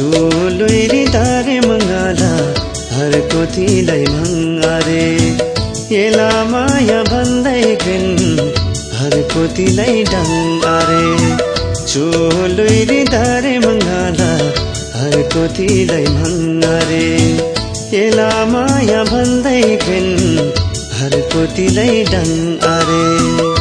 चुलुइरी तारे मङ्गाला हर कोतीलाई मङ्गारे एला माया भन्दै गन हर कोतीलाई डङ्गारे चुलुइरी तारे मङ्गाला हर कोतीलाई मङ्गारे एला माया भन्दै गन हर कोतीलाई डङ्गारे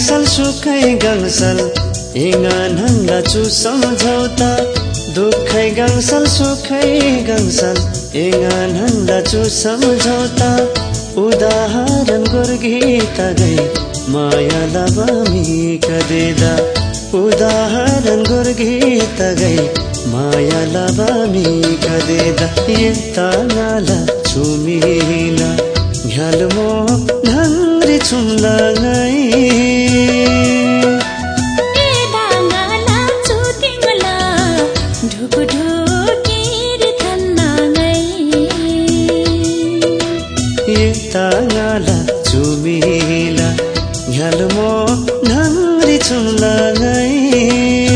गाङ्सल सुखै गाङ्सल हङ्गा चु सम्झौता। दुःखै गाङ्सल सुखै गाङ्सल हङ्गा चु सम्झौता। उदाहरण गुर्गीता गै माया लबामी कदेदा उदाहरण गुर्गीता गै माया लबामी कदेदा यता नाला चुमिला झ्यालमो नङ्री चुम्ला ताङ्गाला चुमिला चुम्ला नै एदा